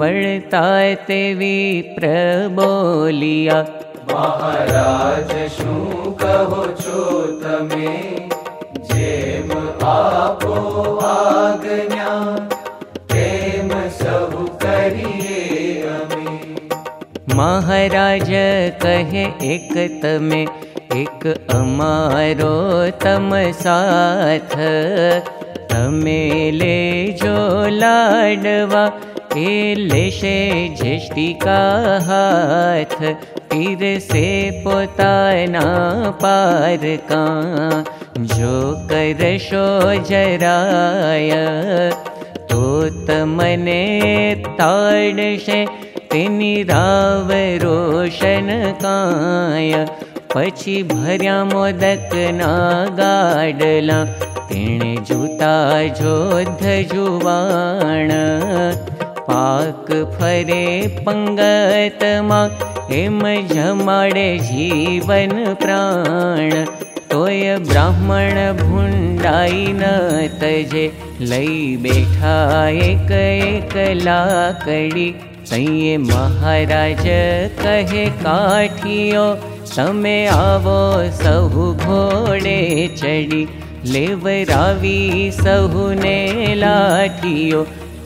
वळता ते विप्रबोलिया महाराज शू कहो छो तमे जेम आपो आज्ञा तेम सब करिए अमे महाराज कहे एक तमे एक अमारो तम साथ। तमे ले जो लाडवा ले जिका हाथ तीरताना पारकाशो जरायत मने ताडे तीनि राशन् काय। पशी भर्या मोदक ना गाडला जोध जुवाण। પાક ફરે પંગતમાં એમ જમાડે જીવન પ્રાણ તોય બ્રાહ્મણ ભૂંડાઈ ન તજે લઈ બેઠા એક એક લાકડી તઈએ મહારાજ કહે કાઠીઓ તમે આવો સહુ ઘોડે ચડી લેવરાવી સહુને લાઠીઓ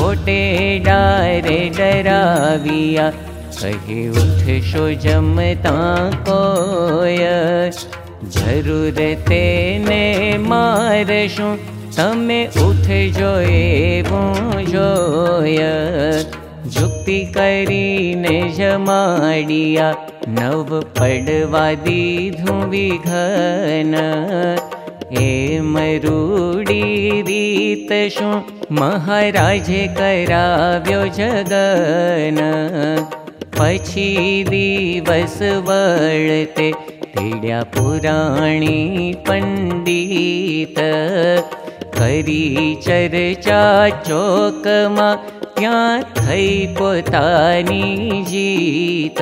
ोटे डार डराव्याह्यो जमता कर मारश तमे उथ जय। युक्ति की न जमाडिया नव पडवादि एम रूडी रीत शु महाराजे कराव्यो जगन પછી દિવસ વળતે તેડ્યા પુરાણી પંડિત કરી ચર્ચા ચોકમાં ત્યાં થઈ પોતાની જીત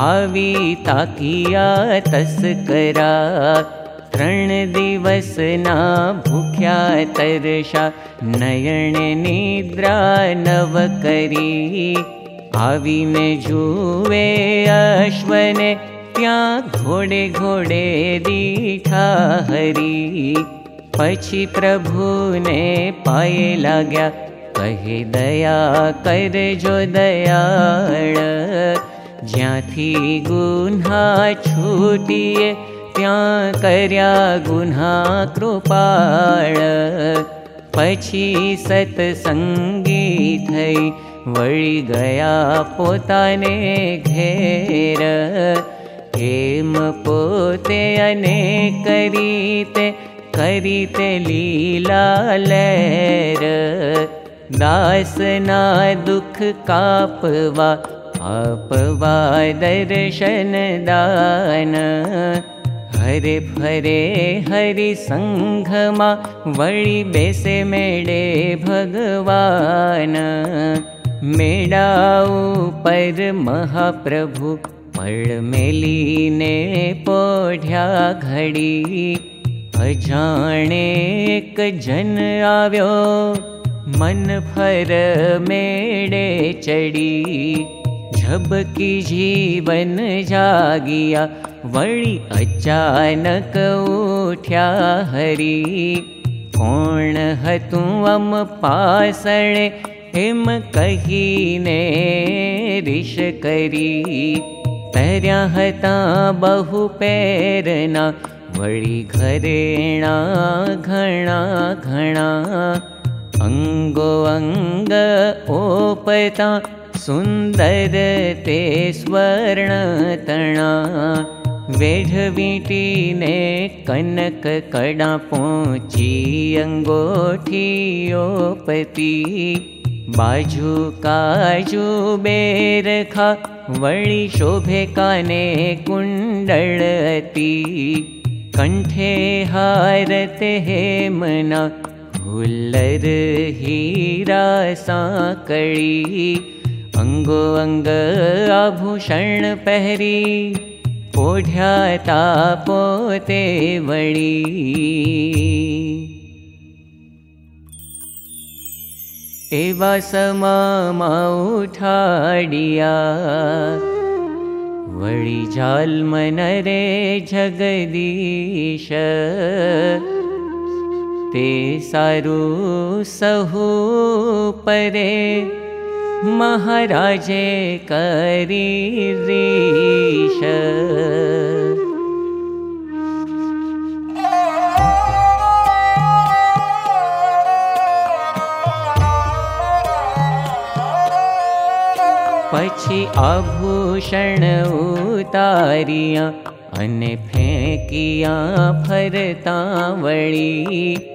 આવી તાકિયા તસ્કરા ત્રણ દિવસના ભૂખ્યા તરશા નયણ નિદ્રા નવ કરી આવીને જુએ અશ્વને ત્યાં ઘોડે ઘોડે દીઠા હરી પછી પ્રભુને પાયે લાગ્યા કહે દયા કરજો દયાળ જ્યાંથી ગુન્હા છૂટીએ ત્યાં કર્યા ગુન્હા કૃપાળ પછી સત્સંગી થઈ વળી ગયા પોતાને ઘેર હેમ પોતે અને કરી તે કરી તે લીલા લહેર દાસના દુઃખ કાપવા वा दर्शन दान। हरे फरे हरि संघमा वी बेसे मेडे भगवान। भगवानमेडा पर महाप्रभु पळमेलि ने आव्यो मन फर मेडे चडि झबकी जीवन जागिया वळी अचानक उठ्या हरी। कोण हतु अम पासळे हेम कहीने ऋष करी। तर्या हता बहु पेरना वळी घरेणा घणा घणा। अंगो अंग ओपता सुन्दर ते स्वर्णतणा वेढवीटीने कनक कडा पोची अंगोठीयोपती बाजू काजू बेरखा वळी शोभे काने कुण्डलती कण्ठे हारते हेमना हुल्लर हीरा साकळी अंगो अंग आभूषण पहरी ओढ्या पोते वळी एवा समा उठाडिया वळी जालमन रे जगदीश। ते सारू सहू परे महाराजे करी रीश पछी आभूषण उतारिया अने फेंकिया फरता वड़ी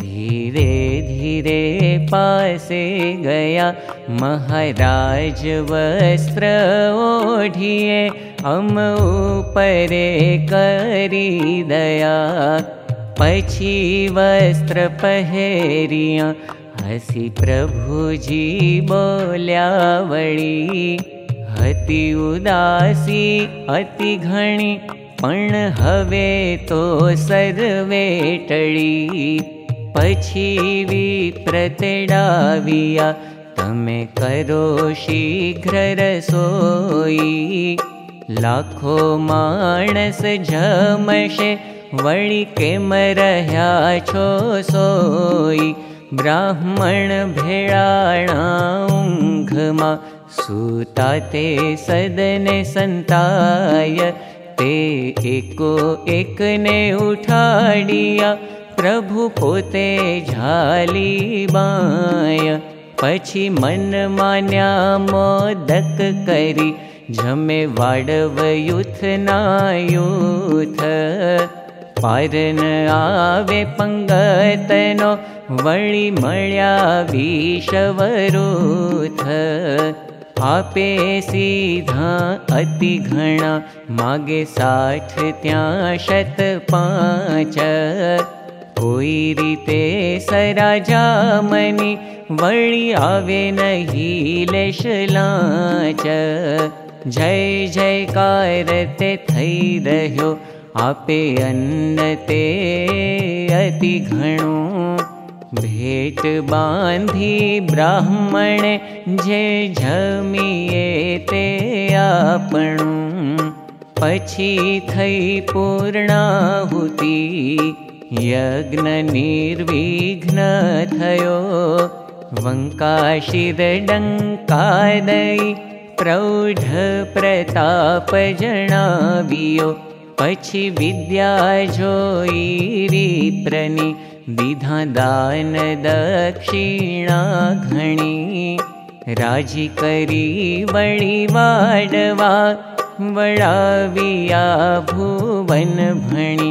धीरे धीरे पासे गया। महाराज वस्त्र ऊपरे करी दया। पछी वस्त्र पहेरिया हसी प्रभु जी बोल्या उदासी अति पण हवे तो सर्वे टड़ी पछी विप्रतेडाविया तमे करो शीघ्र रसोई लाखो मानस जमशे वळी केम रह्या छो सोई। ब्राह्मण भेळाणा ऊङ्घमा सूता ते सदने संताय। ते एको एकने उठाडिया प्रभु पोते झाली बाय। पछी मन मान्या मोदक करी जमे वाडव युथ ना युथ पारन आवे पंगतनो वळी मळ्या विषवरूथ। आपे सीधा अति घणा मागे साठ त्या शत पाँच कोई रीते सराजा मनी वळी आवे नहीं लेशलाच जय जयकार ते थई रह्यो आपे अन्न ते अति घणो। भेट बांधी ब्राह्मण जे जमीए ते आपणु। पछी थई पूर्णाहुति यज्ञ निर्विघ्न थयो वङ्काशिरडङ्कादयि प्रौढ प्रताप जणावियो पछी विद्या जोई प्रनि विधा दान दक्षिणा घणी राजी करी वळी वाडवा वळाविया भुवन भणी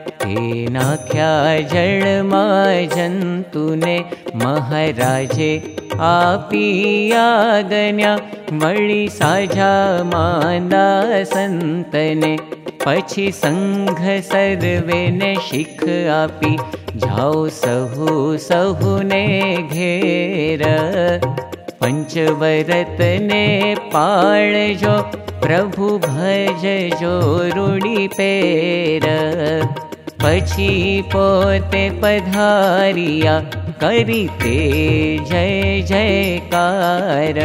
એ નાખ્યા જળમાં જંતુને મહારાજે આપી આગન્યા વળી સાજા માંદા સંતને પછી સંઘ સર્વેને શીખ આપી જાઓ સહુ સહુને ઘેર પંચવરતને પાળજો પ્રભુ ભજજો રૂડી પેર પછી પોતે પધારિયા કરી તે જય જયકાર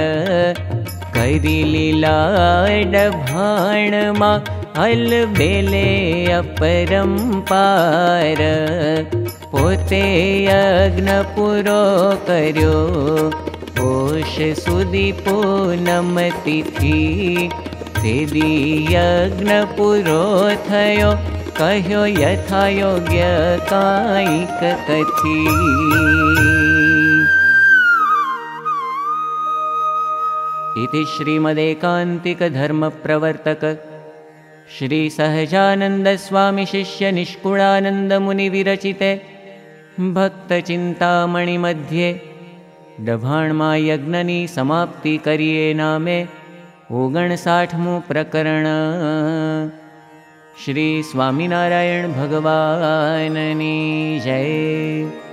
કરી લીલા ડભાણમાં હલ બેલે અપરંપાર પોતે યજ્ઞ પૂરો કર્યો કોશ સુધી પૂનમ તિથિ તેદી યજ્ઞ પૂરો થયો कह्यो यथा कहयो यथायोग्यकायिककथी। इति श्रीमदेकान्तिकधर्मप्रवर्तक श्रीसहजानन्दस्वामिशिष्यनिष्पुळानन्दमुनिविरचिते भक्तचिन्तामणिमध्ये डभाण्मायग्नि समाप्तिकरियेनामे ओगणसाठमु प्रकरण। श्री स्वामिनारायणभगवाननी जय।